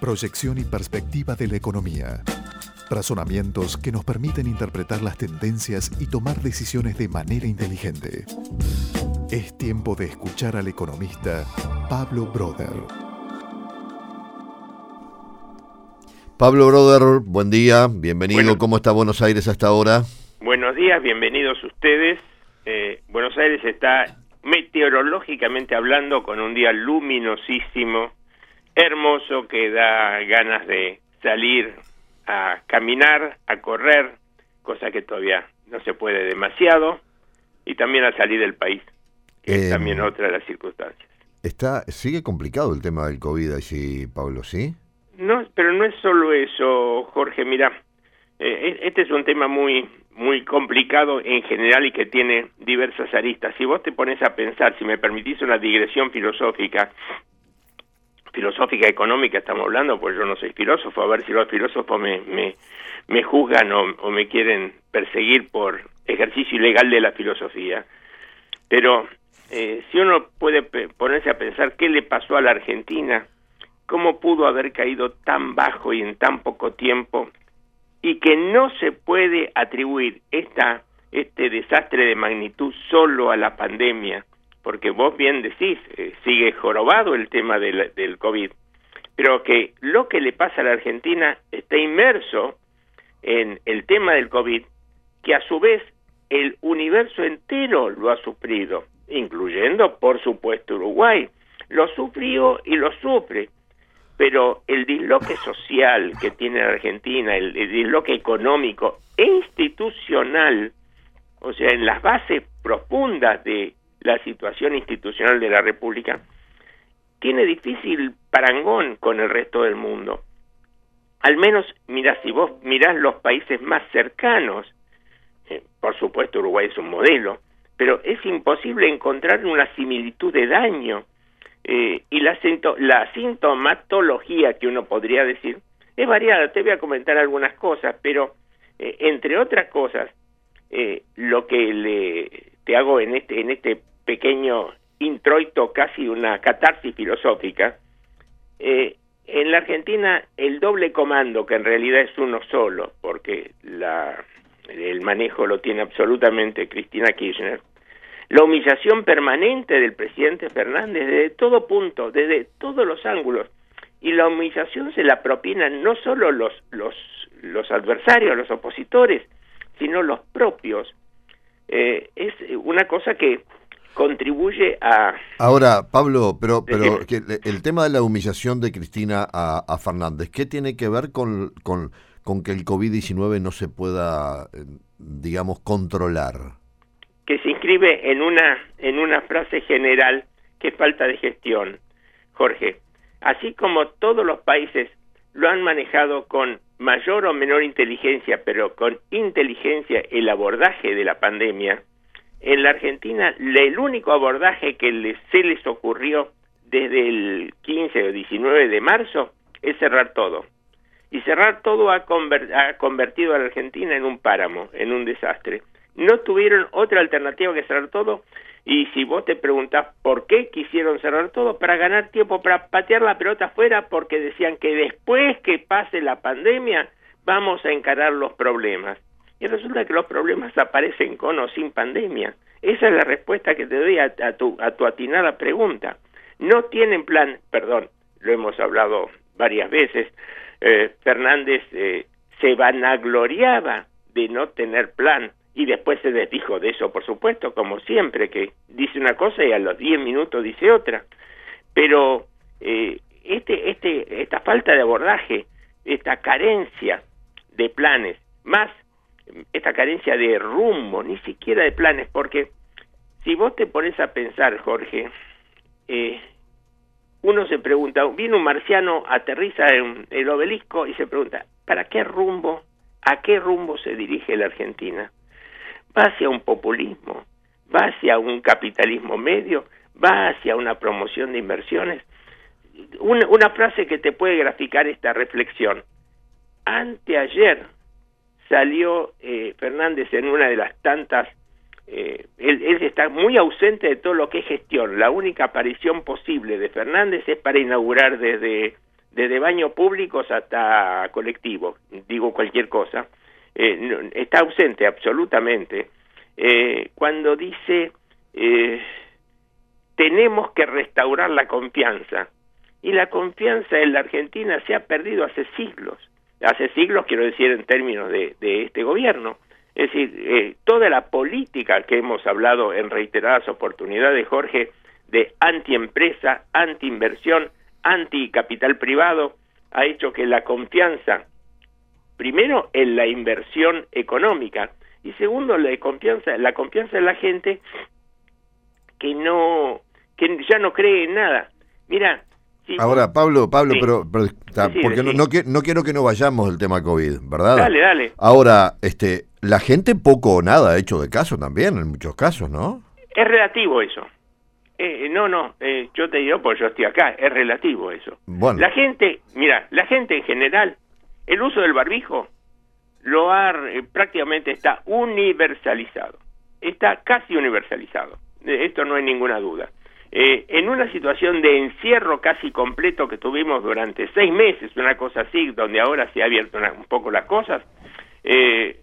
proyección y perspectiva de la economía. Razonamientos que nos permiten interpretar las tendencias y tomar decisiones de manera inteligente. Es tiempo de escuchar al economista Pablo Broder. Pablo Broder, buen día, bienvenido. ¿Cómo está Buenos Aires hasta ahora? Buenos días, bienvenidos ustedes. Eh, Buenos Aires está meteorológicamente hablando con un día luminosísimo, hermoso que da ganas de salir a caminar, a correr, cosa que todavía no se puede demasiado, y también a salir del país, que es Em, también otra de las circunstancias. Está, sigue complicado el tema del COVID allí, Pablo, ¿sí? No, pero no es solo eso, Jorge. Mira, eh, este es un tema muy muy complicado en general y que tiene diversas aristas. Si vos te pones a pensar, si me permitís una digresión filosófica, filosófica económica estamos hablando, pues yo no soy filósofo, a ver si los filósofos me, me, me juzgan o, o me quieren perseguir por ejercicio ilegal de la filosofía. Pero eh, si uno puede ponerse a pensar qué le pasó a la Argentina, cómo pudo haber caído tan bajo y en tan poco tiempo, y que no se puede atribuir esta, este desastre de magnitud solo a la pandemia, porque vos bien decís, eh, sigue jorobado el tema del, COVID, pero que lo que le pasa a la Argentina está inmerso en el tema del COVID, que a su vez el universo entero lo ha sufrido, incluyendo, por supuesto, Uruguay. Lo sufrió y lo sufre. Pero el disloque social que tiene la Argentina, el, el disloque económico e institucional, o sea, en las bases profundas de la situación institucional de la República, tiene difícil parangón con el resto del mundo. Al menos, mira, si vos mirás los países más cercanos, eh, por supuesto Uruguay es un modelo, pero es imposible encontrar una similitud de daño. Eh, y la, la sintomatología que uno podría decir es variada. Te voy a comentar algunas cosas, pero eh, entre otras cosas, lo que le, te hago en este, en este pequeño introito, casi una catarsis filosófica, eh, en la Argentina el doble comando, que en realidad es uno solo, porque la, el manejo lo tiene absolutamente Cristina Kirchner, la humillación permanente del presidente Fernández desde todo punto, desde todos los ángulos, y la humillación se la propinan no solo los, los, los adversarios, los opositores, sino los propios. Eh, es una cosa que contribuye a Ahora, Pablo, pero, pero que el tema de la humillación de Cristina a, a Fernández, ¿qué tiene que ver con, con, con que el COVID-19 no se pueda, eh, digamos, controlar? que se inscribe en una en una frase general que es falta de gestión, Jorge. Así como todos los países lo han manejado con mayor o menor inteligencia, pero con inteligencia el abordaje de la pandemia, en la Argentina el único abordaje que les- se les ocurrió desde el 15 o 19 de marzo es cerrar todo. Y cerrar todo ha, ha convertido a la Argentina en un páramo, en un desastre. No tuvieron otra alternativa que cerrar todo. Y si vos te preguntás por qué quisieron cerrar todo, para ganar tiempo, para patear la pelota afuera, porque decían que después que pase la pandemia vamos a encarar los problemas. Y resulta que los problemas aparecen con o sin pandemia. Esa es la respuesta que te doy a, tu, a tu atinada pregunta. No tienen plan, perdón, lo hemos hablado varias veces, eh, Fernández eh, se vanagloriaba de no tener plan y después se desdijo de eso, por supuesto, como siempre, que dice una cosa y a los 10 minutos dice otra. Pero eh, este, este, esta falta de abordaje, esta carencia de planes, más esta carencia de rumbo, ni siquiera de planes, porque si vos te pones a pensar, Jorge, eh, uno se pregunta, viene un marciano, aterriza en el obelisco y se pregunta, ¿para qué rumbo, a qué rumbo se dirige la Argentina? ¿Va hacia un populismo? ¿Va hacia un capitalismo medio? ¿Va hacia una promoción de inversiones? Una, una frase que te puede graficar esta reflexión. Anteayer salió eh, Fernández en una de las tantas eh, él, está muy ausente de todo lo que es gestión. La única aparición posible de Fernández es para inaugurar desde desde baños públicos hasta colectivos, digo cualquier cosa, eh, está ausente absolutamente. Eh, cuando dice tenemos que restaurar la confianza, y la confianza en la Argentina se ha perdido hace siglos, hace siglos quiero decir en términos de, de este gobierno. Es decir, eh, toda la política que hemos hablado en reiteradas oportunidades, Jorge, de antiempresa, antiinversión, anticapital privado, ha hecho que la confianza, primero en la inversión económica y segundo la confianza, la confianza en la gente que no, que ya no cree en nada. Mira, Ahora, Pablo, Pablo, pero, porque no, no, quiero que no vayamos del tema COVID, ¿verdad? Dale, dale. Ahora, este, la gente poco o nada ha hecho de caso también, en muchos casos, ¿no? Es relativo eso. Eh, no, no, eh, yo te digo, pues yo estoy acá, es relativo eso. Bueno. La gente, mira, la gente en general, el uso del barbijo lo ha, eh, prácticamente está universalizado, está casi universalizado, esto no hay ninguna duda. Eh, en una situación de encierro casi completo que tuvimos durante seis meses, una cosa así, donde ahora se ha abierto un poco las cosas, eh,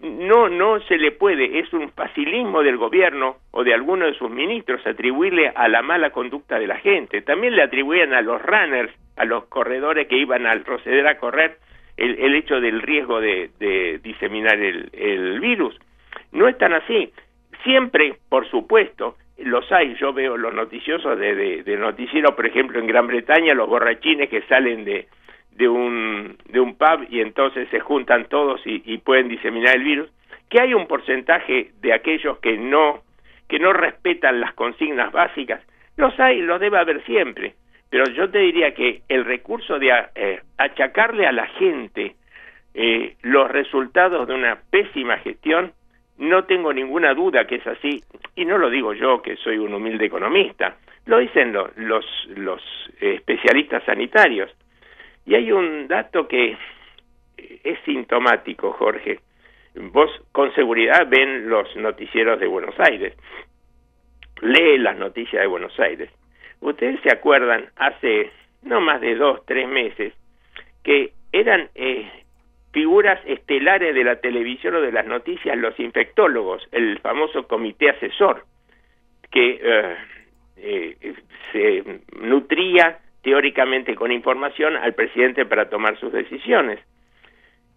no, no se le puede, es un facilismo del gobierno o de alguno de sus ministros atribuirle a la mala conducta de la gente. También le atribuían a los runners, a los corredores que iban al proceder a correr, el, el hecho del riesgo de, de diseminar el, el virus. No es tan así. Siempre, por supuesto, los hay, yo veo los noticiosos de, de, noticiero, por ejemplo, en Gran Bretaña, los borrachines que salen de, de, un, de un pub y entonces se juntan todos y, pueden diseminar el virus, que hay un porcentaje de aquellos que no, que no respetan las consignas básicas, los hay, los debe haber siempre, pero yo te diría que el recurso de eh, achacarle a la gente eh, los resultados de una pésima gestión no tengo ninguna duda que es así, y no lo digo yo, que soy un humilde economista, lo dicen los, los especialistas sanitarios. Y hay un dato que es sintomático, Jorge. Vos con seguridad ven los noticieros de Buenos Aires, lee las noticias de Buenos Aires. Ustedes se acuerdan hace no más de dos, tres meses que eran eh, figuras estelares de la televisión o de las noticias, los infectólogos, el famoso comité asesor, que eh, eh, se nutría teóricamente con información al presidente para tomar sus decisiones.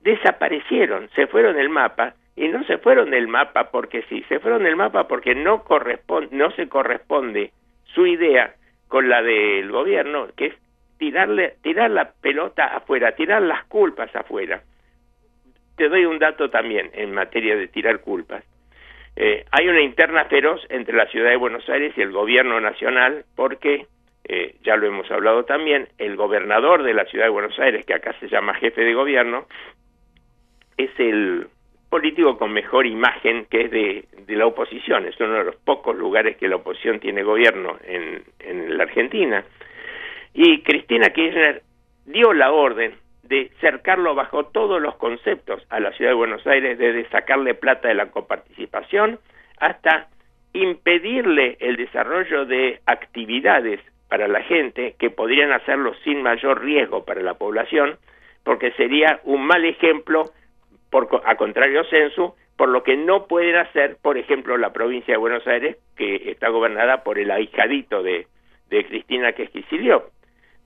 Desaparecieron, se fueron del mapa y no se fueron del mapa porque sí, se fueron del mapa porque no corresponde, no se corresponde su idea con la del gobierno, que es tirarle, tirar la pelota afuera, tirar las culpas afuera. Te doy un dato también en materia de tirar culpas. Eh, hay una interna feroz entre la ciudad de Buenos Aires y el gobierno nacional porque, eh, ya lo hemos hablado también, el gobernador de la ciudad de Buenos Aires, que acá se llama jefe de gobierno, es el político con mejor imagen que es de, la oposición. Es uno de los pocos lugares que la oposición tiene gobierno en la Argentina. Y Cristina Kirchner dio la orden de cercarlo bajo todos los conceptos a la ciudad de Buenos Aires, desde sacarle plata de la coparticipación hasta impedirle el desarrollo de actividades para la gente que podrían hacerlo sin mayor riesgo para la población, porque sería un mal ejemplo, por, a contrario censo, por lo que no pueden hacer, por ejemplo, la provincia de Buenos Aires, que está gobernada por el ahijadito de, de Cristina Quesquicilió.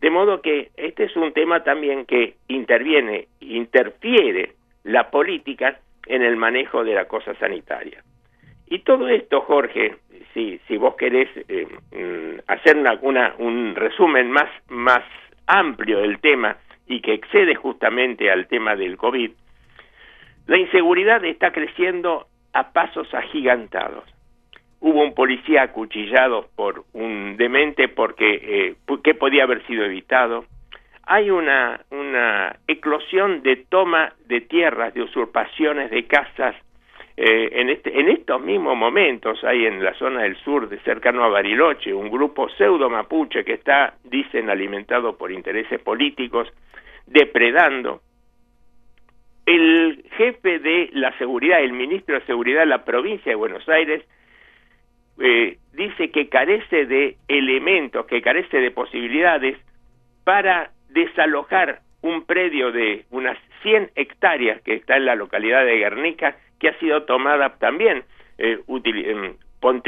De modo que este es un tema también que interviene, interfiere la política en el manejo de la cosa sanitaria. Y todo esto, Jorge, si, si vos querés eh, mm, hacer un resumen más, más amplio del tema y que excede justamente al tema del COVID, la inseguridad está creciendo a pasos agigantados hubo un policía acuchillado por un demente porque eh, que podía haber sido evitado. Hay una, una eclosión de toma de tierras, de usurpaciones de casas. Eh, en, este, en estos mismos momentos hay en la zona del sur, de cercano a Bariloche, un grupo pseudo mapuche que está, dicen, alimentado por intereses políticos, depredando. El jefe de la seguridad, el ministro de seguridad de la provincia de Buenos Aires, eh, dice que carece de elementos, que carece de posibilidades para desalojar un predio de unas 100 hectáreas que está en la localidad de Guernica, que ha sido tomada también eh, em,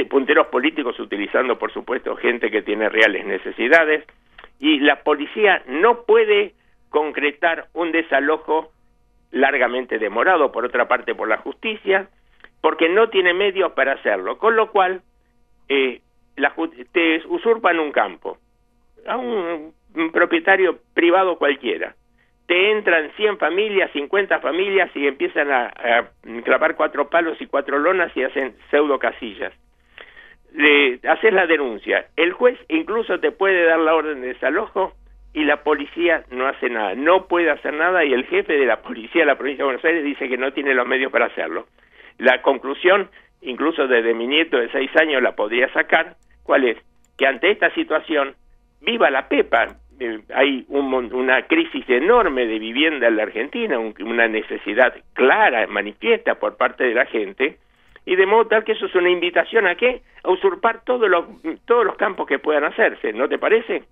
punteros políticos utilizando, por supuesto, gente que tiene reales necesidades, y la policía no puede concretar un desalojo largamente demorado, por otra parte, por la justicia, porque no tiene medios para hacerlo, con lo cual eh, te usurpan un campo a un propietario privado cualquiera te entran 100 familias, 50 familias y empiezan a, clavar cuatro palos y cuatro lonas y hacen pseudo casillas. Haces la denuncia. El juez incluso te puede dar la orden de desalojo y la policía no hace nada. No puede hacer nada y el jefe de la policía de la provincia de Buenos Aires dice que no tiene los medios para hacerlo. La conclusión, incluso desde mi nieto de seis años la podría sacar, ¿cuál es? Que ante esta situación, viva la Pepa, eh, hay una crisis enorme de vivienda en la Argentina, una necesidad clara, manifiesta por parte de la gente, y de modo tal que eso es una invitación a qué? A usurpar todos los campos que puedan hacerse, ¿no te parece?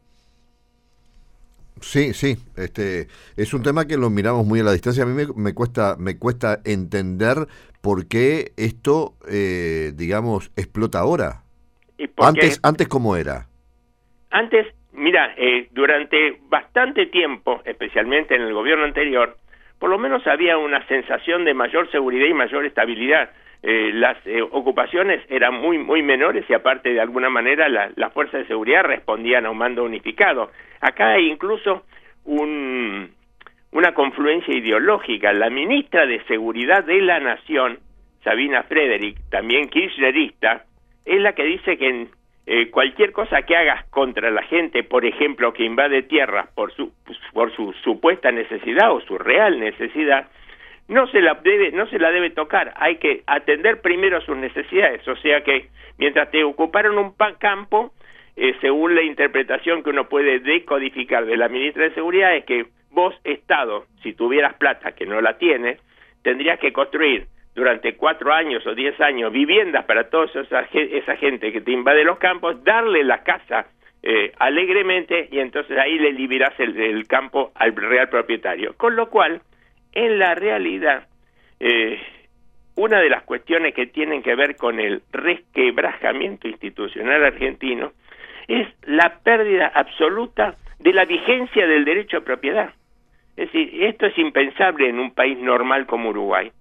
Sí, sí, este es un tema que lo miramos muy a la distancia. A mí me, cuesta me cuesta entender por qué esto, eh, digamos, explota ahora. antes, antes cómo era. Antes Mira, eh, durante bastante tiempo, especialmente en el gobierno anterior, por lo menos había una sensación de mayor seguridad y mayor estabilidad. Eh, las eh, ocupaciones eran muy muy menores y aparte de alguna manera las la fuerzas de seguridad respondían a un mando unificado. Acá hay incluso un, una confluencia ideológica. La ministra de Seguridad de la Nación, Sabina Frederick, también kirchnerista, es la que dice que en eh, cualquier cosa que hagas contra la gente, por ejemplo, que invade tierras por su, por su supuesta necesidad o su real necesidad, no se la debe, no se la debe tocar. Hay que atender primero sus necesidades. O sea que mientras te ocuparon un campo, eh, según la interpretación que uno puede decodificar de la ministra de Seguridad, es que vos, Estado, si tuvieras plata, que no la tienes, tendrías que construir durante cuatro años o diez años viviendas para toda esa, esa gente que te invade los campos, darle la casa eh, alegremente y entonces ahí le liberas el, campo al real propietario. Con lo cual, en la realidad, eh, una de las cuestiones que tienen que ver con el resquebrajamiento institucional argentino es la pérdida absoluta de la vigencia del derecho a propiedad. Es decir, esto es impensable en un país normal como Uruguay.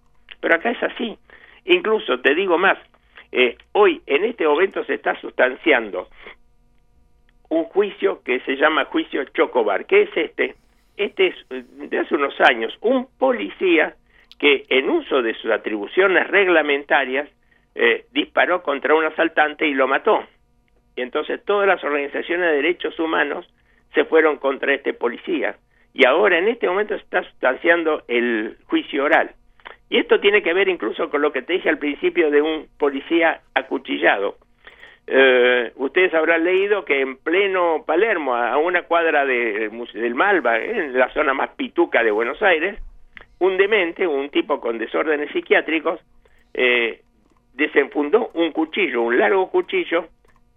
Pero acá es así. Incluso, te digo más, eh, hoy en este momento se está sustanciando un juicio que se llama juicio Chocobar. ¿Qué es este? Este es de hace unos años un policía que en uso de sus atribuciones reglamentarias eh, disparó contra un asaltante y lo mató. Y entonces todas las organizaciones de derechos humanos se fueron contra este policía. Y ahora en este momento se está sustanciando el juicio oral. Y esto tiene que ver incluso con lo que te dije al principio de un policía acuchillado. Eh, ustedes habrán leído que en pleno Palermo, a una cuadra de, del Malva, en la zona más pituca de Buenos Aires, un demente, un tipo con desórdenes psiquiátricos, eh, desenfundó un cuchillo, un largo cuchillo,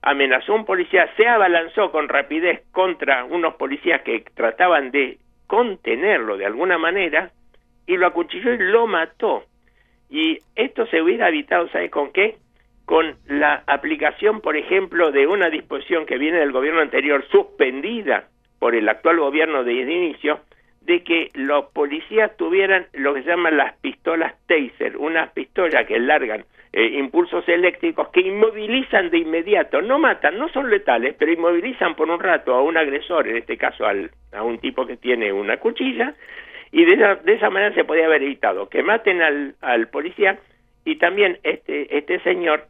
amenazó a un policía, se abalanzó con rapidez contra unos policías que trataban de contenerlo de alguna manera, y lo acuchilló y lo mató. Y esto se hubiera evitado, ¿sabes con qué? Con la aplicación, por ejemplo, de una disposición que viene del gobierno anterior, suspendida por el actual gobierno de inicio, de que los policías tuvieran lo que se llaman las pistolas taser, unas pistolas que largan eh, impulsos eléctricos que inmovilizan de inmediato, no matan, no son letales, pero inmovilizan por un rato a un agresor, en este caso al, a un tipo que tiene una cuchilla, y de esa, de esa manera se podía haber evitado que maten al, al policía y también este, este señor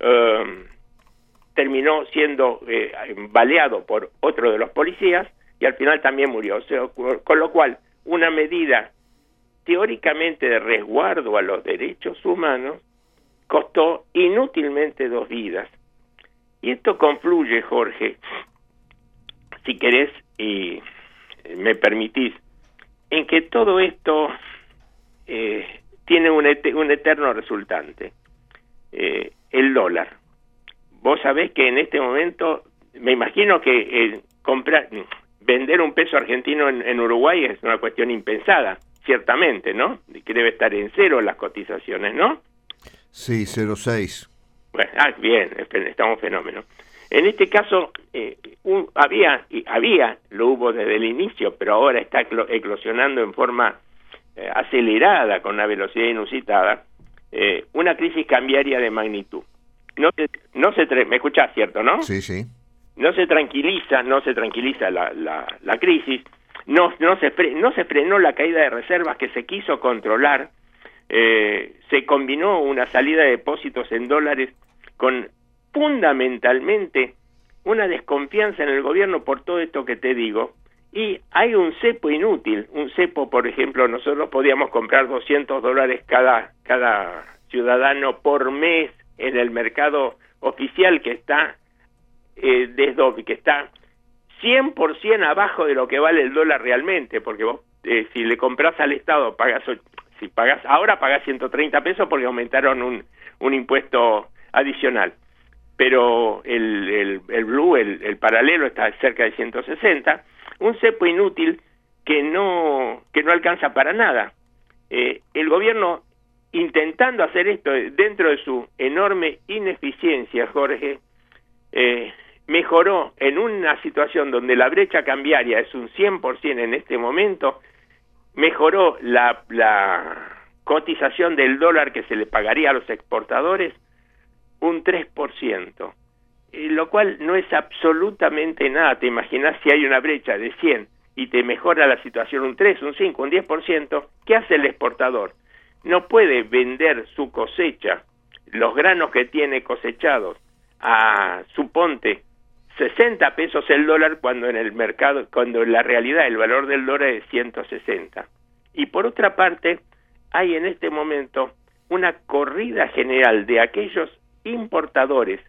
um, terminó siendo eh, baleado por otro de los policías y al final también murió. con lo cual, una medida teóricamente de resguardo a los derechos humanos costó inútilmente dos vidas. Y esto confluye, Jorge, si querés y me permitís, en que todo esto eh, tiene un, un, eterno resultante, eh, el dólar. Vos sabés que en este momento, me imagino que eh, comprar, vender un peso argentino en, Uruguay es una cuestión impensada, ciertamente, ¿no? Que debe estar en cero las cotizaciones, ¿no? Sí, 0,6. Bueno, ah, bien, estamos fenómenos. En este caso, eh, había, había, lo hubo desde el inicio, pero ahora está eclosionando en forma eh, acelerada, con una velocidad inusitada, eh, una crisis cambiaria de magnitud. No, no se me escuchás, ¿cierto, no? Sí, sí. No se tranquiliza, no se tranquiliza la, la, la crisis, no, no, se no se frenó la caída de reservas que se quiso controlar, se combinó una salida de depósitos en dólares con fundamentalmente una desconfianza en el gobierno por todo esto que te digo, y hay un cepo inútil, un cepo, por ejemplo, nosotros podíamos comprar 200 dólares cada, cada ciudadano por mes en el mercado oficial que está eh, desde, que está 100% abajo de lo que vale el dólar realmente, porque vos eh, si le compras al Estado pagas si pagas ahora pagas 130 pesos porque aumentaron un, un impuesto adicional. Pero el, el, el blue, el, el, paralelo, está cerca de 160. Un cepo inútil que no, que no alcanza para nada. Eh, el gobierno, intentando hacer esto dentro de su enorme ineficiencia, Jorge, eh, mejoró en una situación donde la brecha cambiaria es un 100% en este momento, mejoró la, la cotización del dólar que se le pagaría a los exportadores un 3%, lo cual no es absolutamente nada. Te imaginas si hay una brecha de 100 y te mejora la situación un 3, un 5, un 10%, ¿qué hace el exportador? No puede vender su cosecha, los granos que tiene cosechados, a, suponte, 60 pesos el dólar cuando en el mercado, cuando en la realidad el valor del dólar es 160. Y por otra parte, hay en este momento una corrida general de aquellos importadores,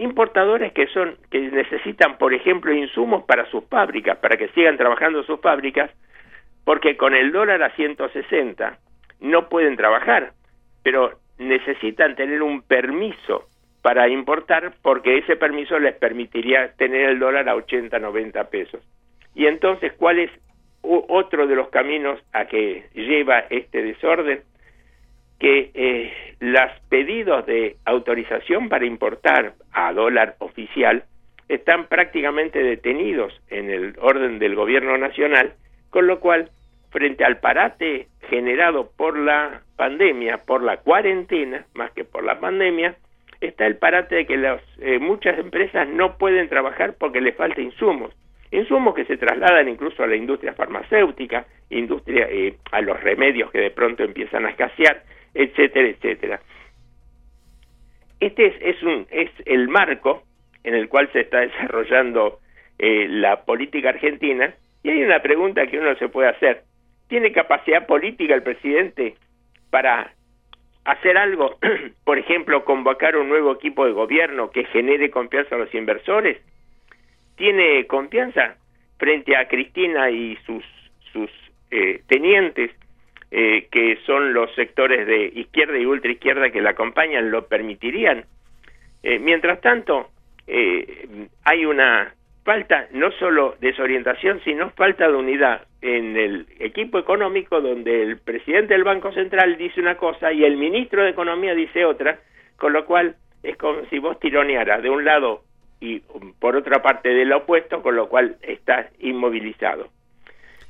importadores que son que necesitan, por ejemplo, insumos para sus fábricas, para que sigan trabajando sus fábricas, porque con el dólar a 160 no pueden trabajar, pero necesitan tener un permiso para importar porque ese permiso les permitiría tener el dólar a 80, 90 pesos. Y entonces, ¿cuál es otro de los caminos a que lleva este desorden? Que eh, los pedidos de autorización para importar a dólar oficial están prácticamente detenidos en el orden del gobierno nacional, con lo cual, frente al parate generado por la pandemia, por la cuarentena, más que por la pandemia, está el parate de que las, eh, muchas empresas no pueden trabajar porque les falta insumos. Insumos que se trasladan incluso a la industria farmacéutica, industria, eh, a los remedios que de pronto empiezan a escasear, etcétera, etcétera. Este es, es, un, es el marco en el cual se está desarrollando eh, la política argentina y hay una pregunta que uno se puede hacer. ¿Tiene capacidad política el presidente para hacer algo, por ejemplo, convocar un nuevo equipo de gobierno que genere confianza a los inversores? ¿Tiene confianza frente a Cristina y sus, sus eh, tenientes eh, que son los sectores de izquierda y ultraizquierda que la acompañan, lo permitirían. Eh, mientras tanto, eh, hay una falta no solo desorientación, sino falta de unidad en el equipo económico donde el presidente del Banco Central dice una cosa y el ministro de Economía dice otra, con lo cual es como si vos tironearas de un lado y por otra parte del opuesto, con lo cual estás inmovilizado.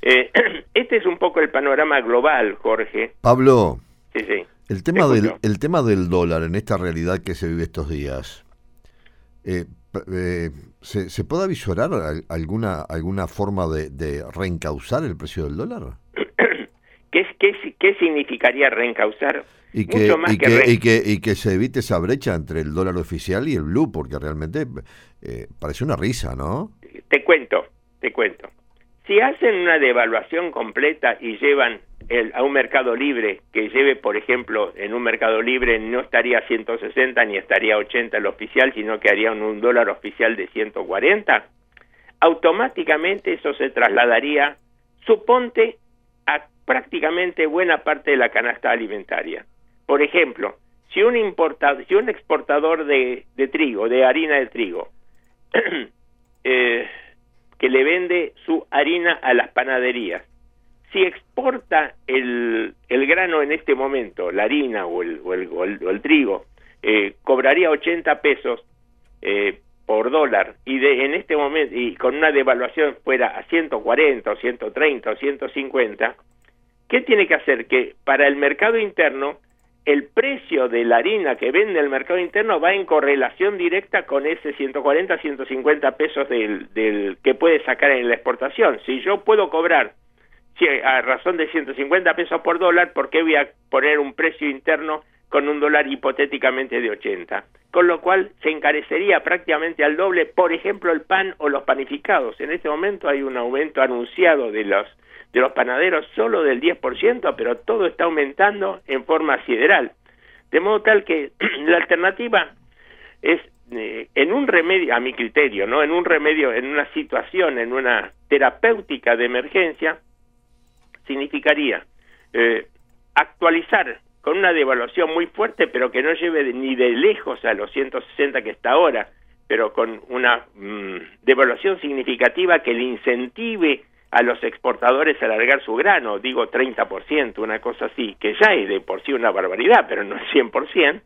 Eh, este es un poco el panorama global, Jorge. Pablo, sí, sí. El, tema del, el tema del dólar en esta realidad que se vive estos días, eh, eh, ¿se, ¿se, puede avisorar alguna, alguna forma de, de reencauzar el precio del dólar? ¿Qué, qué, qué significaría reencauzar? Y que, y, que, y, que, y, que, se evite esa brecha entre el dólar oficial y el blue, porque realmente parece una risa, ¿no? Te cuento, te cuento. Si hacen una devaluación completa y llevan el, a un mercado libre, que lleve, por ejemplo, en un mercado libre no estaría a 160 ni estaría a 80 el oficial, sino que haría un, dólar oficial de 140, automáticamente eso se trasladaría, suponte, a prácticamente buena parte de la canasta alimentaria. Por ejemplo, si un, importador, si un exportador de, de trigo, de harina de trigo, eh, que le vende su harina a las panaderías, si exporta el, el grano en este momento, la harina o el, o el, trigo, eh, cobraría 80 pesos eh, por dólar y de, en este momento y con una devaluación fuera a 140 o 130 o 150, ¿qué tiene que hacer? Que para el mercado interno el precio de la harina que vende el mercado interno va en correlación directa con ese 140, 150 pesos del, del que puede sacar en la exportación. Si yo puedo cobrar si a razón de 150 pesos por dólar, ¿por qué voy a poner un precio interno con un dólar hipotéticamente de 80? Con lo cual se encarecería prácticamente al doble, por ejemplo, el pan o los panificados. En este momento hay un aumento anunciado de los de los panaderos solo del 10%, pero todo está aumentando en forma sideral. De modo tal que la alternativa es eh, en un remedio, a mi criterio, ¿no? En un remedio, en una situación, en una terapéutica de emergencia, significaría eh, actualizar con una devaluación muy fuerte, pero que no lleve ni de lejos a los 160 que está ahora, pero con una mm, devaluación significativa que le incentive a los exportadores alargar su grano, digo 30%, una cosa así, que ya es de por sí una barbaridad, pero no es 100%,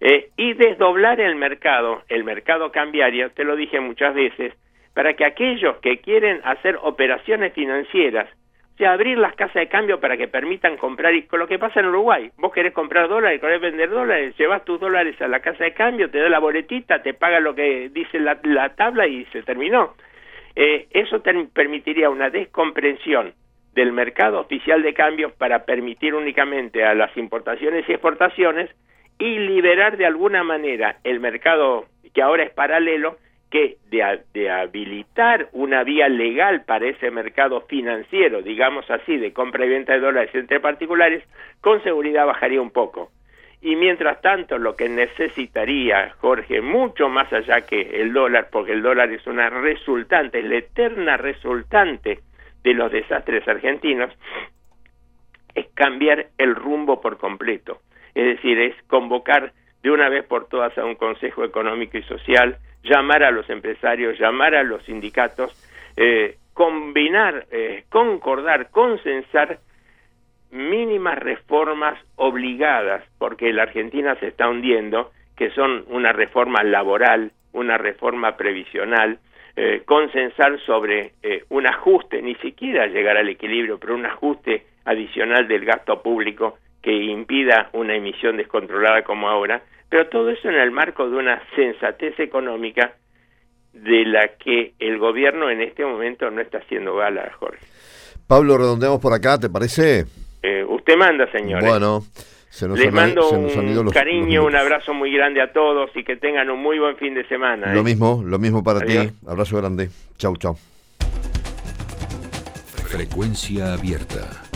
eh, y desdoblar el mercado, el mercado cambiario, te lo dije muchas veces, para que aquellos que quieren hacer operaciones financieras, o sea, abrir las casas de cambio para que permitan comprar, y con lo que pasa en Uruguay, vos querés comprar dólares, querés vender dólares, llevas tus dólares a la casa de cambio, te da la boletita, te paga lo que dice la, la tabla y se terminó. Eh, eso permitiría una descomprensión del mercado oficial de cambios para permitir únicamente a las importaciones y exportaciones y liberar de alguna manera el mercado que ahora es paralelo que de, de, habilitar una vía legal para ese mercado financiero, digamos así, de compra y venta de dólares entre particulares, con seguridad bajaría un poco. Y mientras tanto, lo que necesitaría, Jorge, mucho más allá que el dólar, porque el dólar es una resultante, es la eterna resultante de los desastres argentinos, es cambiar el rumbo por completo. Es decir, es convocar de una vez por todas a un Consejo Económico y Social, llamar a los empresarios, llamar a los sindicatos, eh, combinar, eh, concordar, consensar mínimas reformas obligadas, porque la Argentina se está hundiendo, que son una reforma laboral, una reforma previsional, eh, consensar sobre eh, un ajuste, ni siquiera llegar al equilibrio, pero un ajuste adicional del gasto público que impida una emisión descontrolada como ahora, pero todo eso en el marco de una sensatez económica de la que el gobierno en este momento no está haciendo gala, Jorge. Pablo, redondeamos por acá, ¿te parece? Eh, usted manda, señor. Bueno, se nos Les mando un cariño, un abrazo muy grande a todos y que tengan un muy buen fin de semana. Lo ¿eh? mismo, lo mismo para ti. Abrazo grande. Chau, chau. Frecuencia abierta.